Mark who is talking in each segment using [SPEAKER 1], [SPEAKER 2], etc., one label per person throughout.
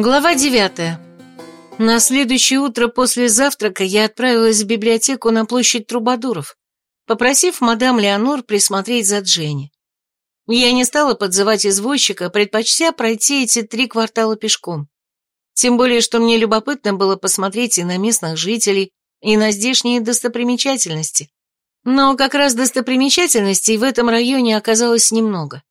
[SPEAKER 1] Глава девятая. На следующее утро после завтрака я отправилась в библиотеку на площадь Трубадуров, попросив мадам Леонор присмотреть за Дженни. Я не стала подзывать извозчика, предпочтя пройти эти три квартала пешком. Тем более, что мне любопытно было посмотреть и на местных жителей, и на здешние достопримечательности. Но как раз достопримечательностей в этом районе оказалось немного.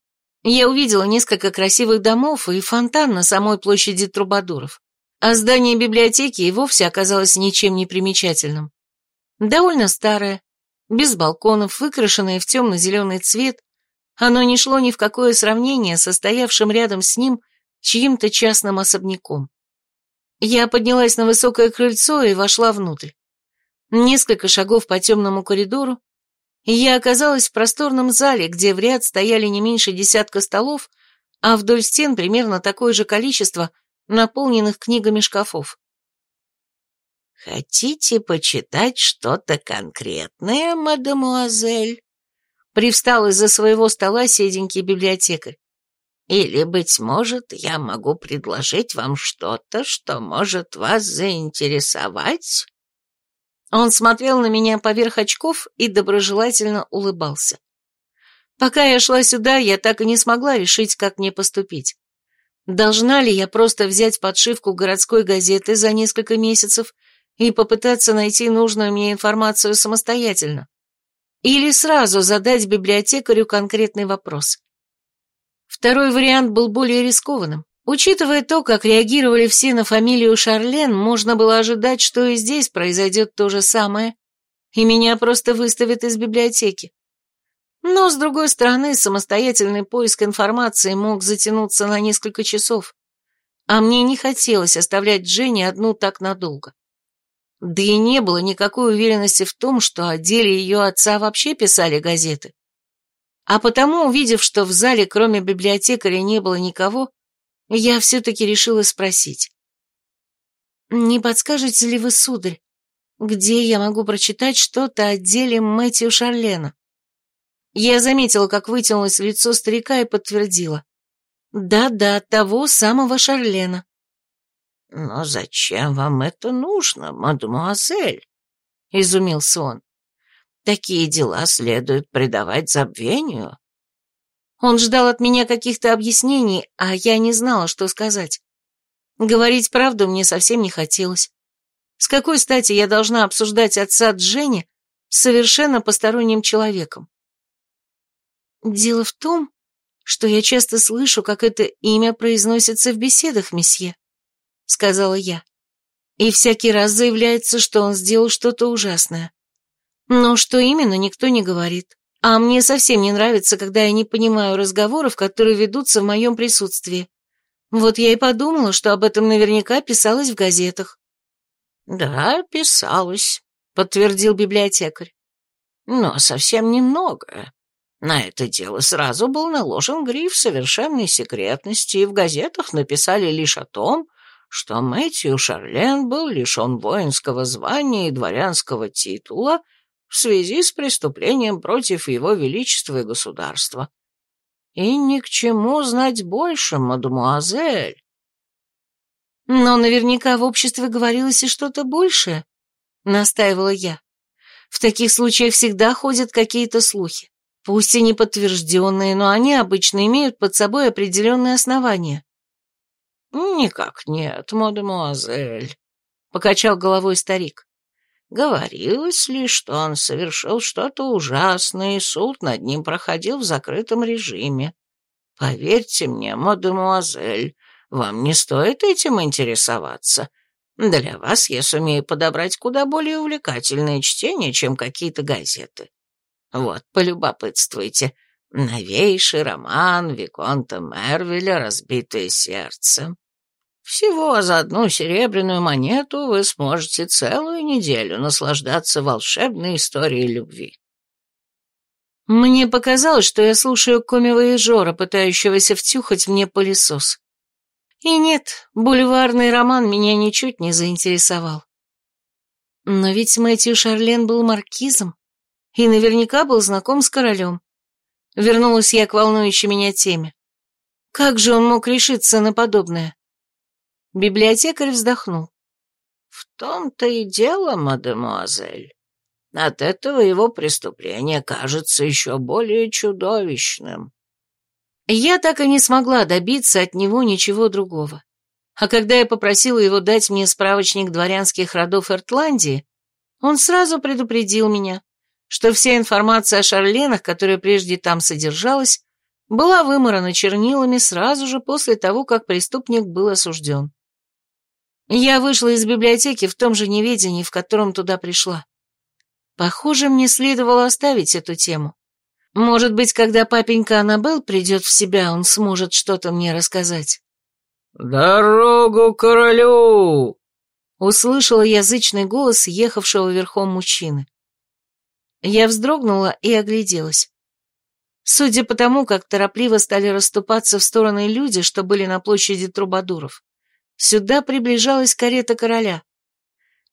[SPEAKER 1] Я увидела несколько красивых домов и фонтан на самой площади Трубадуров. А здание библиотеки и вовсе оказалось ничем не примечательным. Довольно старое, без балконов, выкрашенное в темно-зеленый цвет, оно не шло ни в какое сравнение со стоявшим рядом с ним чьим-то частным особняком. Я поднялась на высокое крыльцо и вошла внутрь. Несколько шагов по темному коридору, я оказалась в просторном зале, где в ряд стояли не меньше десятка столов, а вдоль стен примерно такое же количество наполненных книгами шкафов.
[SPEAKER 2] «Хотите почитать что-то конкретное, мадемуазель?» Привстал из-за своего стола седенький библиотекарь. «Или, быть может, я могу предложить вам что-то, что может вас заинтересовать?»
[SPEAKER 1] Он смотрел на меня поверх очков и доброжелательно улыбался. Пока я шла сюда, я так и не смогла решить, как мне поступить. Должна ли я просто взять подшивку городской газеты за несколько месяцев и попытаться найти нужную мне информацию самостоятельно? Или сразу задать библиотекарю конкретный вопрос? Второй вариант был более рискованным. Учитывая то, как реагировали все на фамилию Шарлен, можно было ожидать, что и здесь произойдет то же самое, и меня просто выставят из библиотеки. Но, с другой стороны, самостоятельный поиск информации мог затянуться на несколько часов, а мне не хотелось оставлять Дженни одну так надолго. Да и не было никакой уверенности в том, что о деле ее отца вообще писали газеты. А потому, увидев, что в зале кроме библиотекаря не было никого, я все-таки решила спросить. «Не подскажете ли вы, сударь, где я могу прочитать что-то о деле Мэтью Шарлена?» Я заметила, как вытянулось лицо старика и подтвердила. «Да-да, того самого Шарлена».
[SPEAKER 2] «Но зачем вам это нужно, мадемуазель?» — изумился он. «Такие дела следует предавать забвению».
[SPEAKER 1] Он ждал от меня каких-то объяснений, а я не знала, что сказать. Говорить правду мне совсем не хотелось. С какой стати я должна обсуждать отца Дженни с совершенно посторонним человеком? Дело в том, что я часто слышу, как это имя произносится в беседах, месье, сказала я. И всякий раз заявляется, что он сделал что-то ужасное. Но что именно, никто не говорит. А мне совсем не нравится, когда я не понимаю разговоров, которые ведутся в моем присутствии. Вот я и подумала, что об этом наверняка писалось в газетах.
[SPEAKER 2] «Да, писалось», — подтвердил библиотекарь. «Но совсем немного. На это дело сразу был наложен гриф совершенной секретности, и в газетах написали лишь о том, что Мэтью Шарлен был лишен воинского звания и дворянского титула — в связи с преступлением против его величества и государства. И ни к чему знать больше, мадемуазель.
[SPEAKER 1] Но наверняка в обществе говорилось и что-то большее, настаивала я. В таких случаях всегда ходят какие-то слухи. Пусть и не подтвержденные, но они обычно имеют под собой определенные основания.
[SPEAKER 2] «Никак нет, мадемуазель», — покачал головой старик. Говорилось ли, что он совершил что-то ужасное, и суд над ним проходил в закрытом режиме. Поверьте мне, мадемуазель, вам не стоит этим интересоваться. Для вас я сумею подобрать куда более увлекательное чтение, чем какие-то газеты. Вот, полюбопытствуйте. Новейший роман Виконта Мервеля «Разбитое сердце». Всего за одну серебряную монету вы сможете целую неделю наслаждаться волшебной историей любви.
[SPEAKER 1] Мне показалось, что я слушаю комивояжора, пытающегося втюхать мне пылесос. И нет, бульварный роман меня ничуть не заинтересовал. Но ведь Мэтью Шарлен был маркизом и наверняка был знаком с королем. Вернулась я к волнующей меня теме. Как же он мог решиться на подобное? Библиотекарь вздохнул.
[SPEAKER 2] В том-то и дело, мадемуазель. От этого его преступление кажется еще более чудовищным.
[SPEAKER 1] Я так и не смогла добиться от него ничего другого. А когда я попросила его дать мне справочник дворянских родов Эртландии, он сразу предупредил меня, что вся информация о Шарленах, которая прежде там содержалась, была вымарана чернилами сразу же после того, как преступник был осужден. Я вышла из библиотеки в том же неведении, в котором туда пришла. Похоже, мне следовало оставить эту тему. Может быть, когда папенька Аннабел придет в себя, он сможет что-то мне рассказать.
[SPEAKER 2] «Дорогу королю!»
[SPEAKER 1] Услышала язычный голос ехавшего верхом мужчины. Я вздрогнула и огляделась. Судя по тому, как торопливо стали расступаться в стороны люди, что были на площади Трубадуров, сюда приближалась карета короля.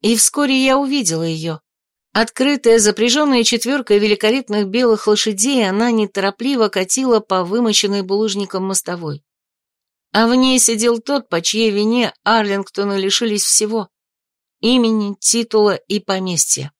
[SPEAKER 1] И вскоре я увидела ее. Открытая, запряженная четверкой великолепных белых лошадей, она неторопливо катила по вымощенной булыжником мостовой. А в ней сидел тот, по чьей вине Арлингтона лишились всего — имени, титула и поместья.